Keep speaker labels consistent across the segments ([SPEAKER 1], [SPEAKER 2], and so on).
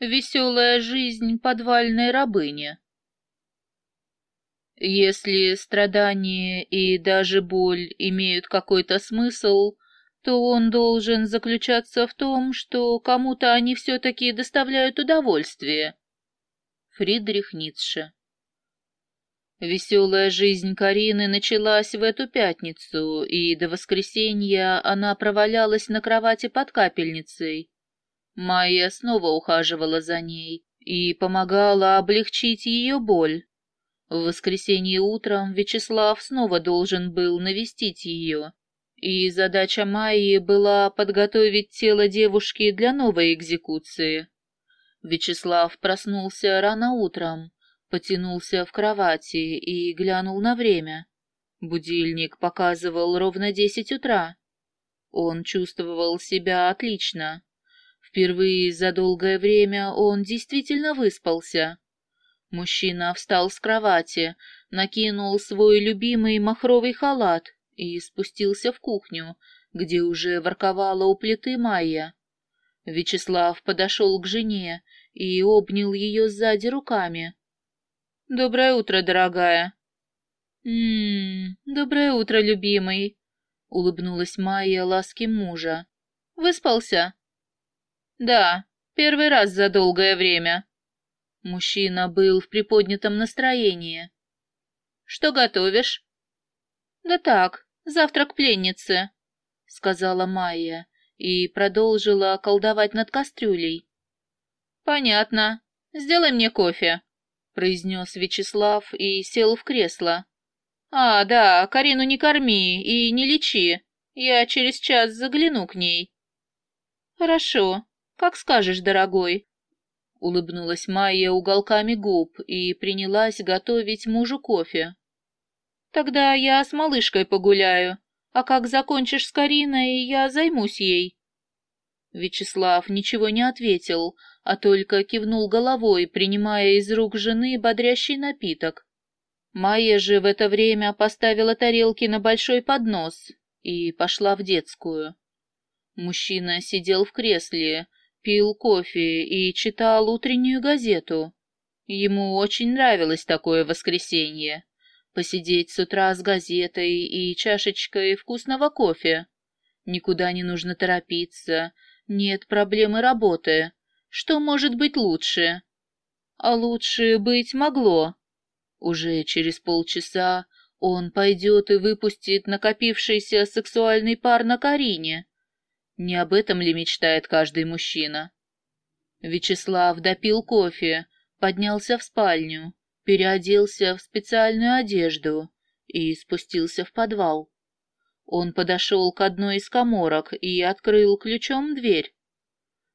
[SPEAKER 1] Веселая жизнь подвальной рабыни. Если страдания и даже боль имеют какой-то смысл, то он должен заключаться в том, что кому-то они все-таки доставляют удовольствие. Фридрих Ницше Веселая жизнь Карины началась в эту пятницу, и до воскресенья она провалялась на кровати под капельницей. Майя снова ухаживала за ней и помогала облегчить ее боль. В воскресенье утром Вячеслав снова должен был навестить ее, и задача Майи была подготовить тело девушки для новой экзекуции. Вячеслав проснулся рано утром, потянулся в кровати и глянул на время. Будильник показывал ровно десять утра. Он чувствовал себя отлично. Впервые за долгое время он действительно выспался. Мужчина встал с кровати, накинул свой любимый махровый халат и спустился в кухню, где уже ворковала у плиты Майя. Вячеслав подошел к жене и обнял ее сзади руками. «Доброе утро, дорогая!» «М-м, доброе утро, любимый!» — улыбнулась Майя ласки мужа. «Выспался?» «Да, первый раз за долгое время». Мужчина был в приподнятом настроении. «Что готовишь?» «Да так, завтрак пленницы», — сказала Майя и продолжила колдовать над кастрюлей. «Понятно. Сделай мне кофе» произнес Вячеслав и сел в кресло. «А, да, Карину не корми и не лечи. Я через час загляну к ней». «Хорошо, как скажешь, дорогой», — улыбнулась Майя уголками губ и принялась готовить мужу кофе. «Тогда я с малышкой погуляю, а как закончишь с Кариной, я займусь ей». Вячеслав ничего не ответил, а только кивнул головой, принимая из рук жены бодрящий напиток. Майя же в это время поставила тарелки на большой поднос и пошла в детскую. Мужчина сидел в кресле, пил кофе и читал утреннюю газету. Ему очень нравилось такое воскресенье. Посидеть с утра с газетой и чашечкой вкусного кофе. Никуда не нужно торопиться, нет проблемы работы. Что может быть лучше? А лучше быть могло. Уже через полчаса он пойдет и выпустит накопившийся сексуальный пар на Карине. Не об этом ли мечтает каждый мужчина? Вячеслав допил кофе, поднялся в спальню, переоделся в специальную одежду и спустился в подвал. Он подошел к одной из коморок и открыл ключом дверь.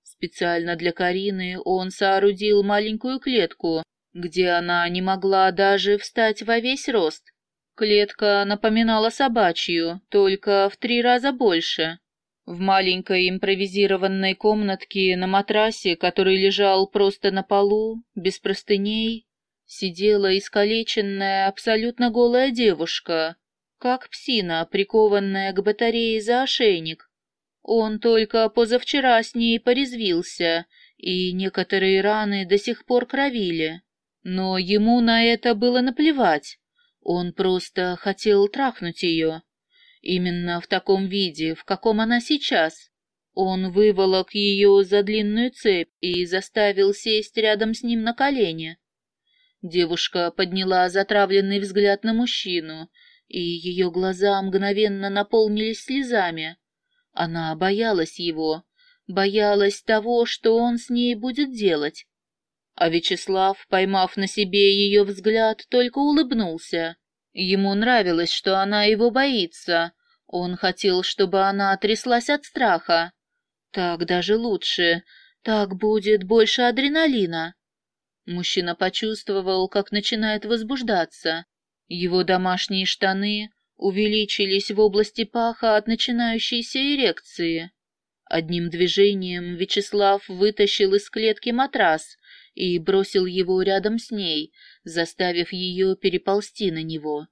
[SPEAKER 1] Специально для Карины он соорудил маленькую клетку, где она не могла даже встать во весь рост. Клетка напоминала собачью, только в три раза больше. В маленькой импровизированной комнатке на матрасе, который лежал просто на полу, без простыней, сидела искалеченная, абсолютно голая девушка, как псина, прикованная к батарее за ошейник. Он только позавчера с ней порезвился, и некоторые раны до сих пор кровили. Но ему на это было наплевать. Он просто хотел трахнуть ее. Именно в таком виде, в каком она сейчас. Он выволок ее за длинную цепь и заставил сесть рядом с ним на колени. Девушка подняла затравленный взгляд на мужчину, и ее глаза мгновенно наполнились слезами. Она боялась его, боялась того, что он с ней будет делать. А Вячеслав, поймав на себе ее взгляд, только улыбнулся. Ему нравилось, что она его боится. Он хотел, чтобы она тряслась от страха. Так даже лучше. Так будет больше адреналина. Мужчина почувствовал, как начинает возбуждаться. Его домашние штаны увеличились в области паха от начинающейся эрекции. Одним движением Вячеслав вытащил из клетки матрас и бросил его рядом с ней, заставив ее переползти на него.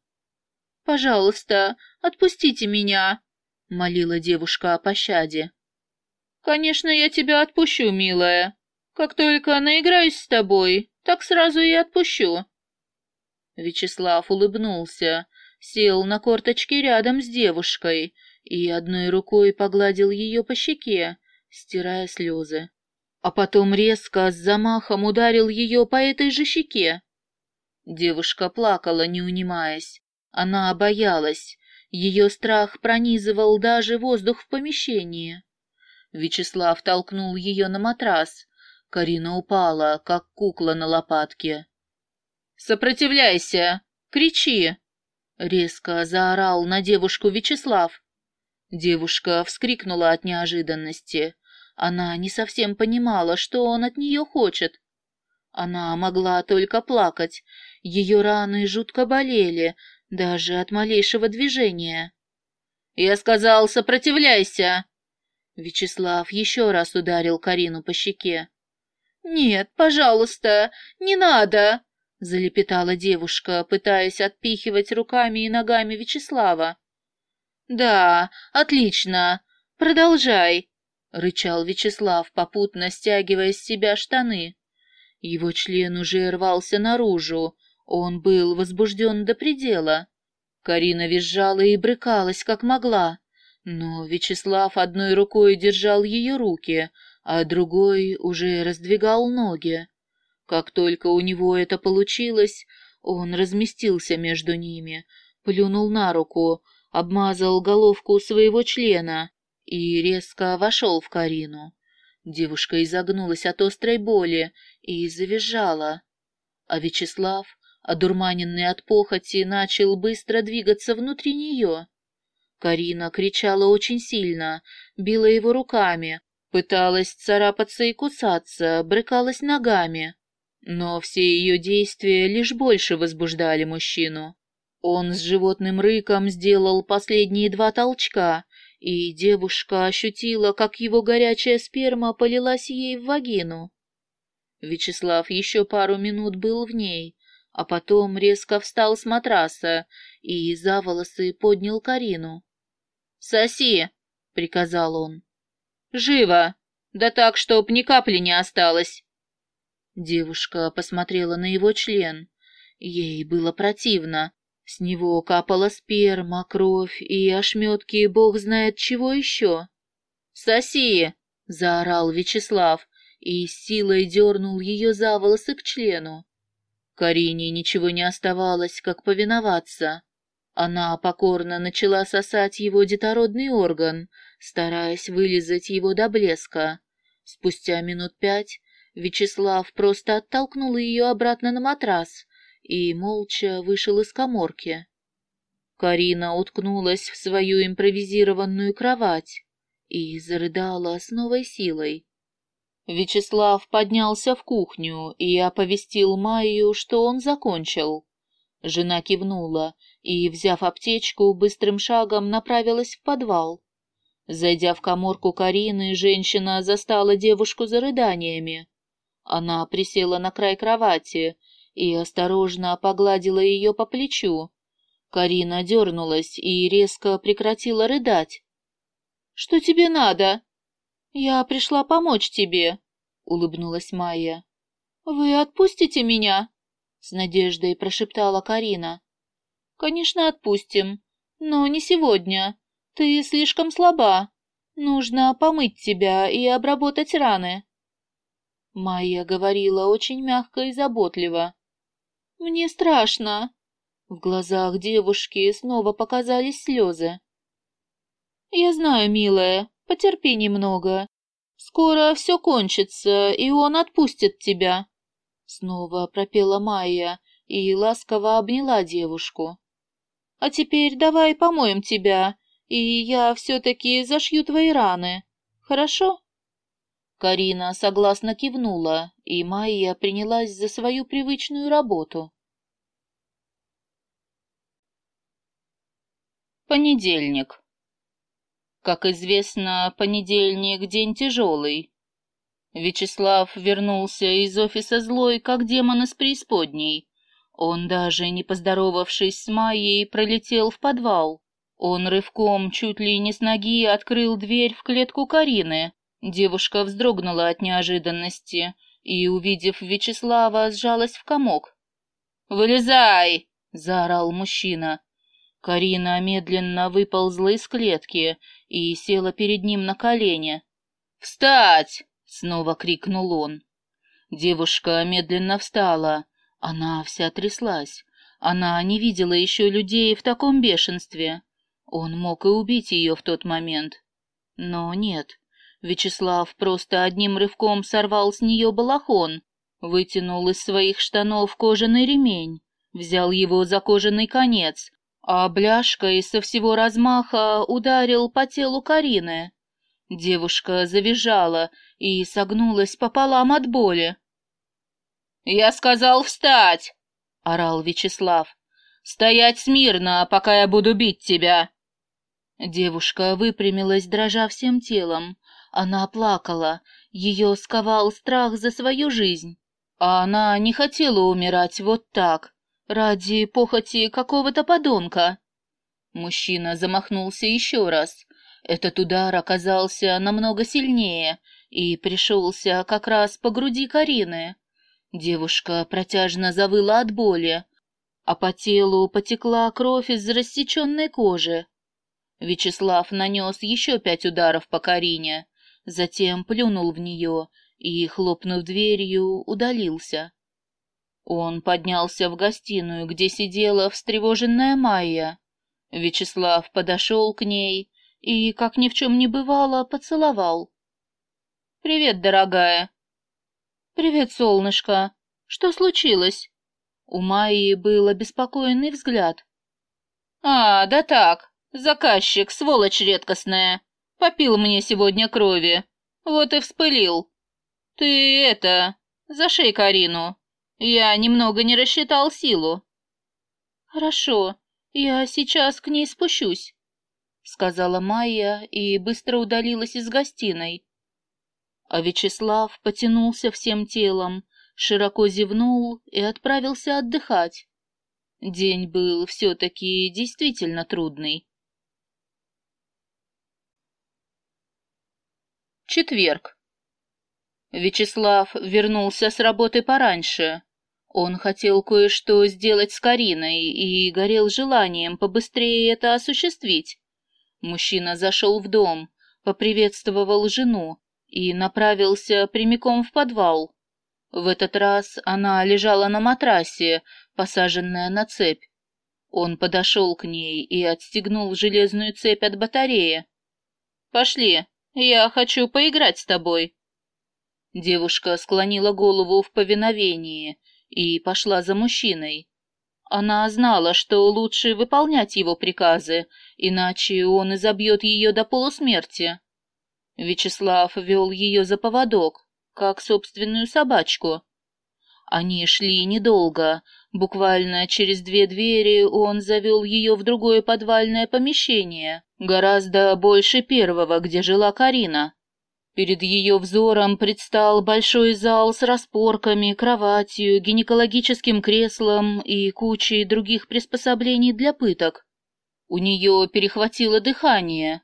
[SPEAKER 1] «Пожалуйста, отпустите меня!» — молила девушка о пощаде. «Конечно, я тебя отпущу, милая!» Как только наиграюсь с тобой, так сразу и отпущу». Вячеслав улыбнулся, сел на корточки рядом с девушкой и одной рукой погладил ее по щеке, стирая слезы. А потом резко с замахом ударил ее по этой же щеке. Девушка плакала, не унимаясь. Она боялась. Ее страх пронизывал даже воздух в помещении. Вячеслав толкнул ее на матрас. Карина упала, как кукла на лопатке. «Сопротивляйся! Кричи!» Резко заорал на девушку Вячеслав. Девушка вскрикнула от неожиданности. Она не совсем понимала, что он от нее хочет. Она могла только плакать. Ее раны жутко болели, даже от малейшего движения. «Я сказал, сопротивляйся!» Вячеслав еще раз ударил Карину по щеке. «Нет, пожалуйста, не надо!» залепетала девушка, пытаясь отпихивать руками и ногами Вячеслава. Да, отлично. Продолжай, рычал Вячеслав, попутно стягивая с себя штаны. Его член уже рвался наружу, он был возбужден до предела. Карина визжала и брыкалась, как могла, но Вячеслав одной рукой держал ее руки, а другой уже раздвигал ноги. Как только у него это получилось, он разместился между ними, плюнул на руку, обмазал головку своего члена и резко вошел в Карину. Девушка изогнулась от острой боли и завизжала. А Вячеслав, одурманенный от похоти, начал быстро двигаться внутри нее. Карина кричала очень сильно, била его руками, пыталась царапаться и кусаться, брыкалась ногами. Но все ее действия лишь больше возбуждали мужчину. Он с животным рыком сделал последние два толчка, и девушка ощутила, как его горячая сперма полилась ей в вагину. Вячеслав еще пару минут был в ней, а потом резко встал с матраса и за волосы поднял Карину. «Соси!» — приказал он. «Живо! Да так, чтоб ни капли не осталось!» Девушка посмотрела на его член. Ей было противно. С него капала сперма, кровь и ошметки бог знает чего еще. «Соси!» — заорал Вячеслав и силой дернул ее за волосы к члену. Карине ничего не оставалось, как повиноваться. Она покорно начала сосать его детородный орган, стараясь вылизать его до блеска. Спустя минут пять Вячеслав просто оттолкнул ее обратно на матрас и молча вышел из коморки. Карина уткнулась в свою импровизированную кровать и зарыдала с новой силой. Вячеслав поднялся в кухню и оповестил Майю, что он закончил. Жена кивнула и, взяв аптечку, быстрым шагом направилась в подвал. Зайдя в коморку Карины, женщина застала девушку за рыданиями. Она присела на край кровати и осторожно погладила ее по плечу. Карина дернулась и резко прекратила рыдать. «Что тебе надо?» «Я пришла помочь тебе», — улыбнулась Майя. «Вы отпустите меня?» — с надеждой прошептала Карина. «Конечно, отпустим, но не сегодня. Ты слишком слаба. Нужно помыть тебя и обработать раны». Майя говорила очень мягко и заботливо. «Мне страшно!» В глазах девушки снова показались слезы. «Я знаю, милая, потерпи немного. Скоро все кончится, и он отпустит тебя!» Снова пропела Майя и ласково обняла девушку. «А теперь давай помоем тебя, и я все-таки зашью твои раны. Хорошо?» Карина согласно кивнула, и Майя принялась за свою привычную работу. Понедельник. Как известно, понедельник — день тяжелый. Вячеслав вернулся из офиса злой, как демон из преисподней. Он даже, не поздоровавшись с Майей, пролетел в подвал. Он рывком, чуть ли не с ноги, открыл дверь в клетку Карины, Девушка вздрогнула от неожиданности и, увидев Вячеслава, сжалась в комок. «Вылезай!» — заорал мужчина. Карина медленно выползла из клетки и села перед ним на колени. «Встать!» — снова крикнул он. Девушка медленно встала. Она вся тряслась. Она не видела еще людей в таком бешенстве. Он мог и убить ее в тот момент. Но нет. Вячеслав просто одним рывком сорвал с нее балахон, вытянул из своих штанов кожаный ремень, взял его за кожаный конец, а бляшкой со всего размаха ударил по телу Карины. Девушка завизжала и согнулась пополам от боли. «Я сказал встать!» — орал Вячеслав. «Стоять смирно, пока я буду бить тебя!» Девушка выпрямилась, дрожа всем телом. Она плакала, ее сковал страх за свою жизнь. А она не хотела умирать вот так, ради похоти какого-то подонка. Мужчина замахнулся еще раз. Этот удар оказался намного сильнее и пришелся как раз по груди Карины. Девушка протяжно завыла от боли, а по телу потекла кровь из рассеченной кожи. Вячеслав нанес еще пять ударов по Карине, затем плюнул в нее и, хлопнув дверью, удалился. Он поднялся в гостиную, где сидела встревоженная Майя. Вячеслав подошел к ней и, как ни в чем не бывало, поцеловал. «Привет, дорогая!» «Привет, солнышко! Что случилось?» У Майи был обеспокоенный взгляд. «А, да так, заказчик, сволочь редкостная, попил мне сегодня крови, вот и вспылил. Ты это, зашей Карину, я немного не рассчитал силу». «Хорошо, я сейчас к ней спущусь», — сказала Майя и быстро удалилась из гостиной. А Вячеслав потянулся всем телом, широко зевнул и отправился отдыхать. День был все-таки действительно трудный. Четверг. Вячеслав вернулся с работы пораньше. Он хотел кое-что сделать с Кариной и горел желанием побыстрее это осуществить. Мужчина зашел в дом, поприветствовал жену и направился прямиком в подвал. В этот раз она лежала на матрасе, посаженная на цепь. Он подошел к ней и отстегнул железную цепь от батареи. «Пошли, я хочу поиграть с тобой». Девушка склонила голову в повиновении и пошла за мужчиной. Она знала, что лучше выполнять его приказы, иначе он изобьет ее до полусмерти. Вячеслав вел ее за поводок, как собственную собачку. Они шли недолго. Буквально через две двери он завел ее в другое подвальное помещение, гораздо больше первого, где жила Карина. Перед ее взором предстал большой зал с распорками, кроватью, гинекологическим креслом и кучей других приспособлений для пыток. У нее перехватило дыхание.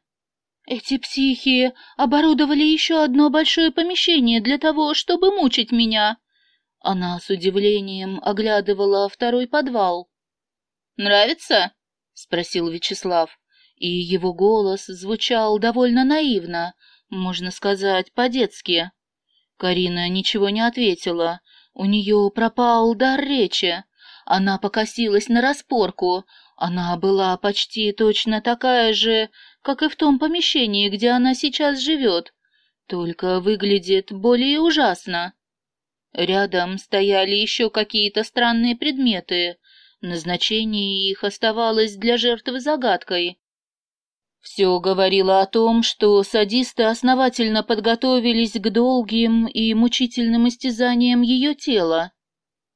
[SPEAKER 1] Эти психи оборудовали еще одно большое помещение для того, чтобы мучить меня. Она с удивлением оглядывала второй подвал. «Нравится?» — спросил Вячеслав, и его голос звучал довольно наивно, можно сказать, по-детски. Карина ничего не ответила, у нее пропал дар речи. Она покосилась на распорку, она была почти точно такая же, как и в том помещении, где она сейчас живет, только выглядит более ужасно. Рядом стояли еще какие-то странные предметы, назначение их оставалось для жертвы загадкой. Все говорило о том, что садисты основательно подготовились к долгим и мучительным истязаниям ее тела.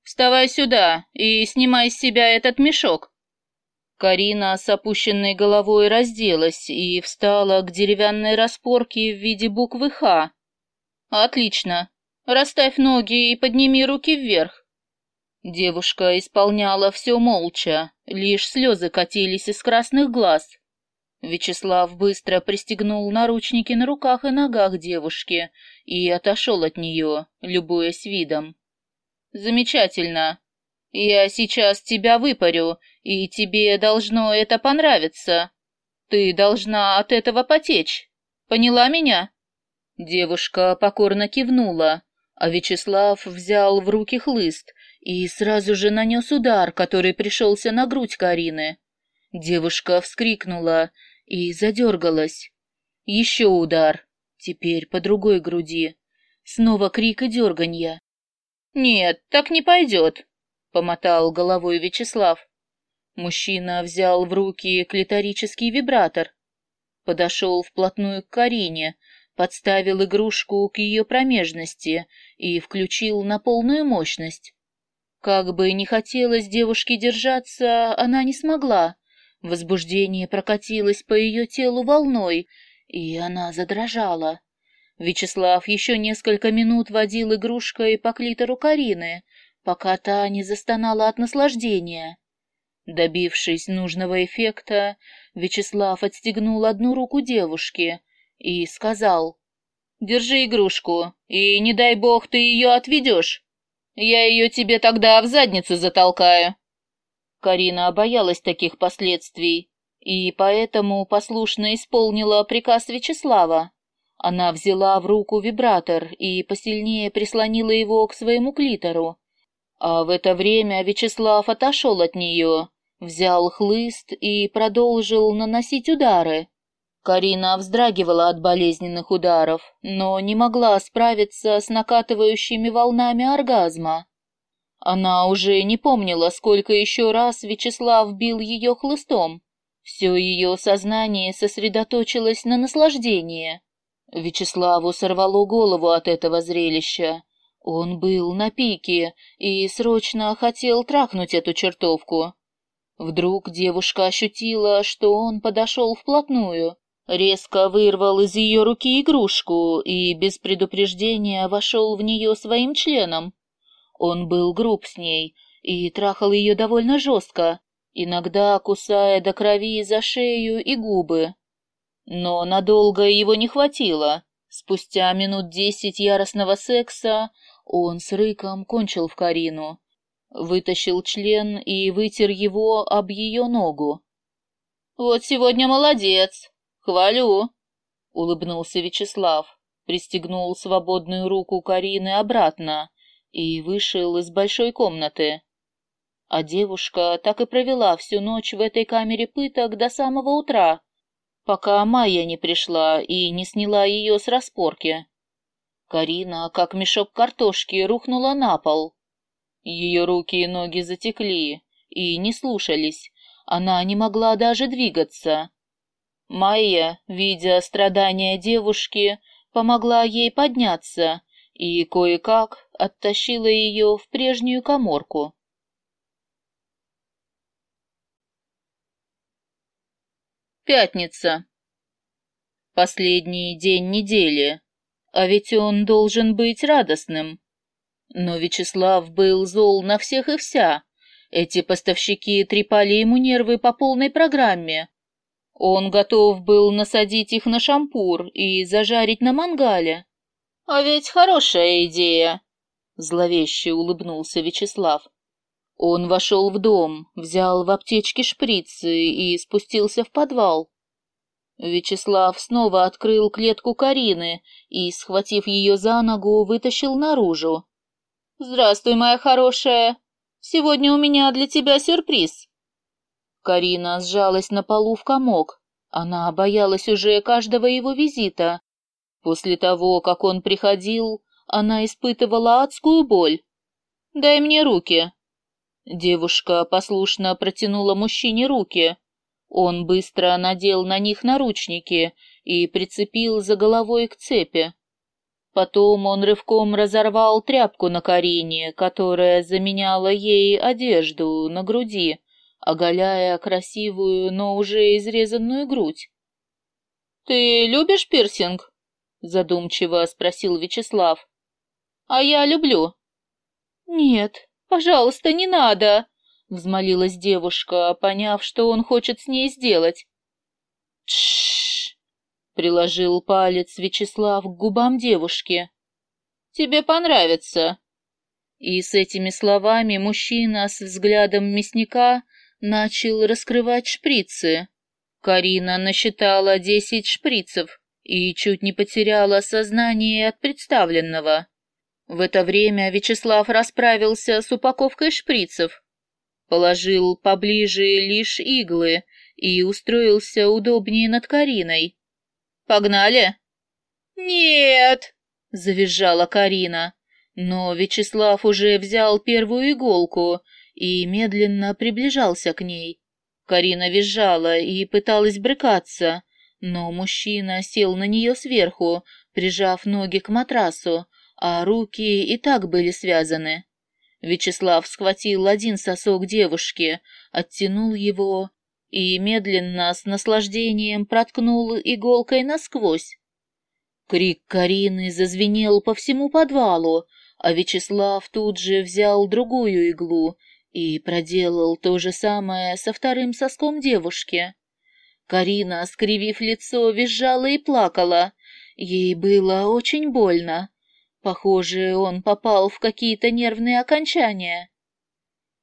[SPEAKER 1] «Вставай сюда и снимай с себя этот мешок», Карина с опущенной головой разделась и встала к деревянной распорке в виде буквы «Х». «Отлично. Расставь ноги и подними руки вверх». Девушка исполняла все молча, лишь слезы катились из красных глаз. Вячеслав быстро пристегнул наручники на руках и ногах девушки и отошел от нее, любуясь видом. «Замечательно. Я сейчас тебя выпарю, и тебе должно это понравиться. Ты должна от этого потечь. Поняла меня?» Девушка покорно кивнула, а Вячеслав взял в руки хлыст и сразу же нанес удар, который пришелся на грудь Карины. Девушка вскрикнула и задергалась. Еще удар, теперь по другой груди. Снова крик и дерганье. «Нет, так не пойдет», — помотал головой Вячеслав. Мужчина взял в руки клиторический вибратор, подошел вплотную к Карине, подставил игрушку к ее промежности и включил на полную мощность. Как бы не хотелось девушке держаться, она не смогла. Возбуждение прокатилось по ее телу волной, и она задрожала. Вячеслав еще несколько минут водил игрушкой по клитору Карины, пока та не застонала от наслаждения. Добившись нужного эффекта, Вячеслав отстегнул одну руку девушки и сказал, «Держи игрушку, и не дай бог ты ее отведешь. Я ее тебе тогда в задницу затолкаю». Карина боялась таких последствий и поэтому послушно исполнила приказ Вячеслава. Она взяла в руку вибратор и посильнее прислонила его к своему клитору. А в это время Вячеслав отошел от нее, взял хлыст и продолжил наносить удары. Карина вздрагивала от болезненных ударов, но не могла справиться с накатывающими волнами оргазма. Она уже не помнила, сколько еще раз Вячеслав бил ее хлыстом. Все ее сознание сосредоточилось на наслаждении. Вячеславу сорвало голову от этого зрелища. Он был на пике и срочно хотел трахнуть эту чертовку. Вдруг девушка ощутила, что он подошел вплотную, резко вырвал из ее руки игрушку и без предупреждения вошел в нее своим членом. Он был груб с ней и трахал ее довольно жестко, иногда кусая до крови за шею и губы. Но надолго его не хватило. Спустя минут десять яростного секса он с рыком кончил в Карину, вытащил член и вытер его об ее ногу. «Вот сегодня молодец! Хвалю!» — улыбнулся Вячеслав, пристегнул свободную руку Карины обратно и вышел из большой комнаты. А девушка так и провела всю ночь в этой камере пыток до самого утра, пока Майя не пришла и не сняла ее с распорки. Карина, как мешок картошки, рухнула на пол. Ее руки и ноги затекли и не слушались, она не могла даже двигаться. Майя, видя страдания девушки, помогла ей подняться и кое-как оттащила ее в прежнюю коморку. Пятница. Последний день недели, а ведь он должен быть радостным. Но Вячеслав был зол на всех и вся. Эти поставщики трепали ему нервы по полной программе. Он готов был насадить их на шампур и зажарить на мангале. «А ведь хорошая идея!» — зловеще улыбнулся Вячеслав. Он вошел в дом, взял в аптечке шприцы и спустился в подвал. Вячеслав снова открыл клетку Карины и, схватив ее за ногу, вытащил наружу. «Здравствуй, моя хорошая! Сегодня у меня для тебя сюрприз!» Карина сжалась на полу в комок. Она боялась уже каждого его визита После того, как он приходил, она испытывала адскую боль. «Дай мне руки». Девушка послушно протянула мужчине руки. Он быстро надел на них наручники и прицепил за головой к цепи. Потом он рывком разорвал тряпку на Карине, которая заменяла ей одежду на груди, оголяя красивую, но уже изрезанную грудь. «Ты любишь пирсинг?» задумчиво спросил Вячеслав. А я люблю. Нет, пожалуйста, не надо, взмолилась девушка, поняв, что он хочет с ней сделать. Тш! приложил палец Вячеслав к губам девушки. Тебе понравится. И с этими словами мужчина с взглядом мясника начал раскрывать шприцы. Карина насчитала десять шприцев и чуть не потеряла сознание от представленного. В это время Вячеслав расправился с упаковкой шприцев, положил поближе лишь иглы и устроился удобнее над Кариной. «Погнали?» «Нет!» — завизжала Карина. Но Вячеслав уже взял первую иголку и медленно приближался к ней. Карина визжала и пыталась брыкаться, но мужчина сел на нее сверху, прижав ноги к матрасу, а руки и так были связаны. Вячеслав схватил один сосок девушки, оттянул его и медленно, с наслаждением проткнул иголкой насквозь. Крик Карины зазвенел по всему подвалу, а Вячеслав тут же взял другую иглу и проделал то же самое со вторым соском девушки. Карина, скривив лицо, визжала и плакала. Ей было очень больно. Похоже, он попал в какие-то нервные окончания.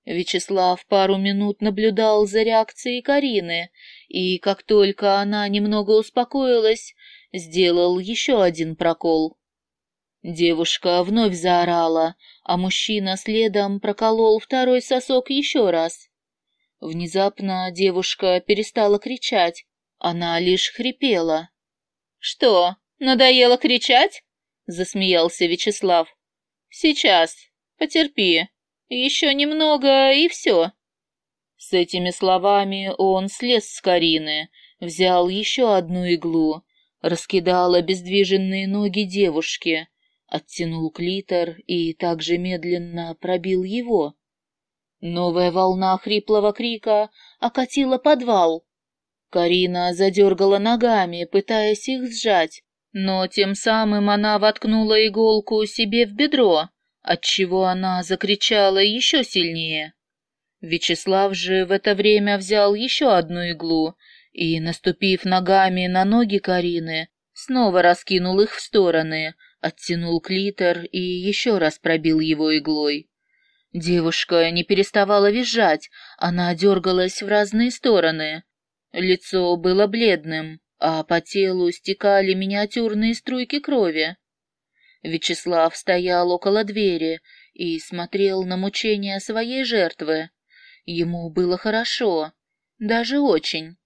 [SPEAKER 1] Вячеслав пару минут наблюдал за реакцией Карины, и как только она немного успокоилась, сделал еще один прокол. Девушка вновь заорала, а мужчина следом проколол второй сосок еще раз. Внезапно девушка перестала кричать, она лишь хрипела. «Что, надоело кричать?» — засмеялся Вячеслав. «Сейчас, потерпи, еще немного и все». С этими словами он слез с Карины, взял еще одну иглу, раскидал обездвиженные ноги девушки, оттянул клитор и также медленно пробил его. Новая волна хриплого крика окатила подвал. Карина задергала ногами, пытаясь их сжать, но тем самым она воткнула иголку себе в бедро, отчего она закричала еще сильнее. Вячеслав же в это время взял еще одну иглу и, наступив ногами на ноги Карины, снова раскинул их в стороны, оттянул клитор и еще раз пробил его иглой. Девушка не переставала визжать, она дергалась в разные стороны. Лицо было бледным, а по телу стекали миниатюрные струйки крови. Вячеслав стоял около двери и смотрел на мучения своей жертвы. Ему было хорошо, даже очень.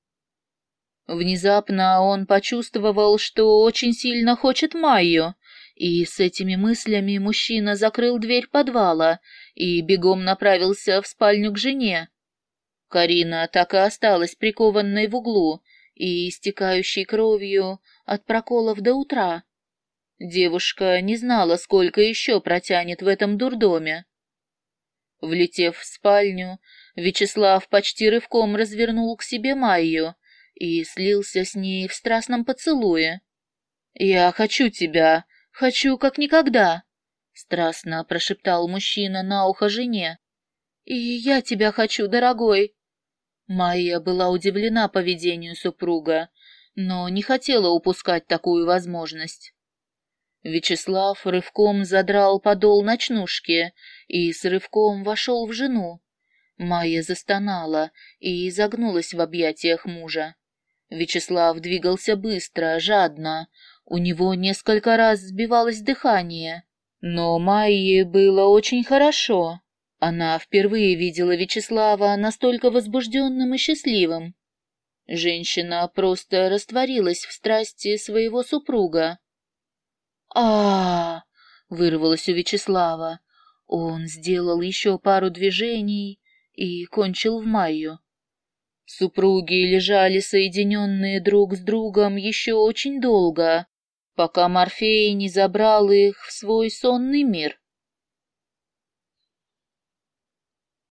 [SPEAKER 1] Внезапно он почувствовал, что очень сильно хочет Майю, и с этими мыслями мужчина закрыл дверь подвала и бегом направился в спальню к жене. Карина так и осталась прикованной в углу и истекающей кровью от проколов до утра. Девушка не знала, сколько еще протянет в этом дурдоме. Влетев в спальню, Вячеслав почти рывком развернул к себе Майю и слился с ней в страстном поцелуе. «Я хочу тебя, хочу как никогда», — страстно прошептал мужчина на ухо жене. «И я тебя хочу, дорогой». Майя была удивлена поведению супруга, но не хотела упускать такую возможность. Вячеслав рывком задрал подол ночнушки и с рывком вошел в жену. Майя застонала и изогнулась в объятиях мужа. Вячеслав двигался быстро, жадно. У него несколько раз сбивалось дыхание. Но Майе было очень хорошо. Она впервые видела Вячеслава настолько возбужденным и счастливым. Женщина просто растворилась в страсти своего супруга. а, вырвалось у Вячеслава. Он сделал еще пару движений и кончил в Майю. Супруги лежали соединенные друг с другом еще очень долго, пока Морфей не забрал их в свой сонный мир.